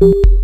you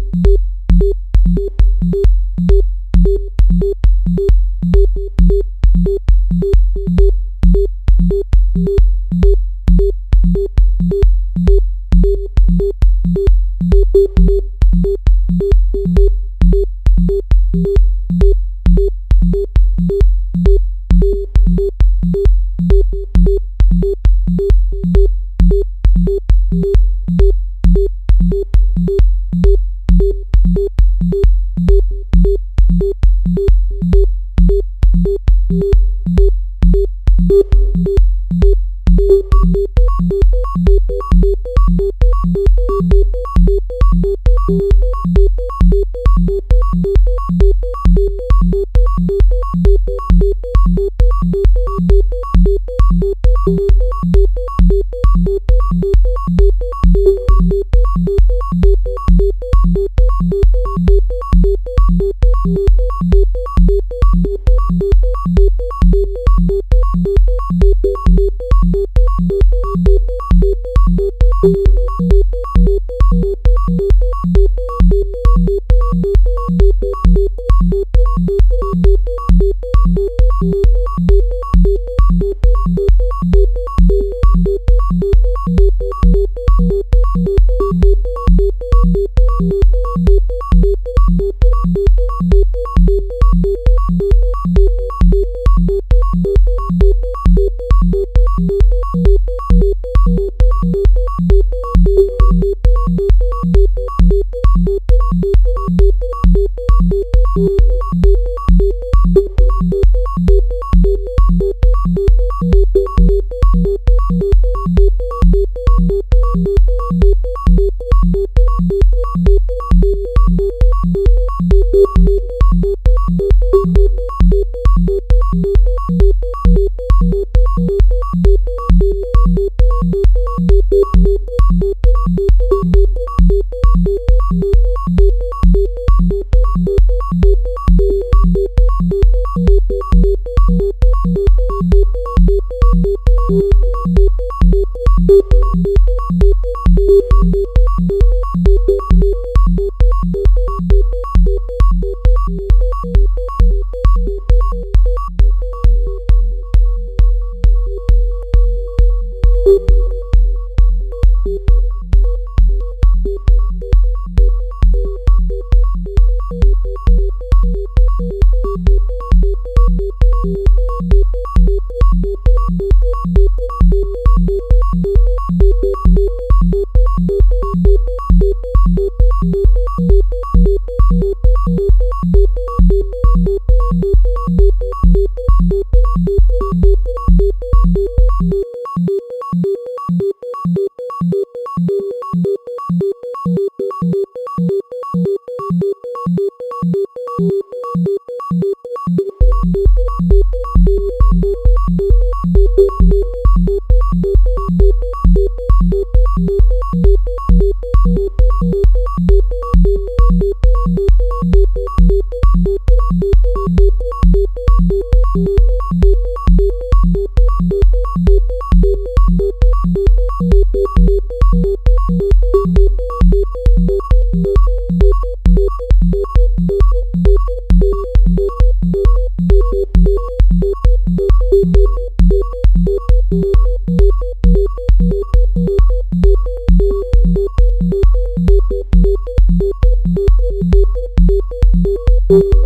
you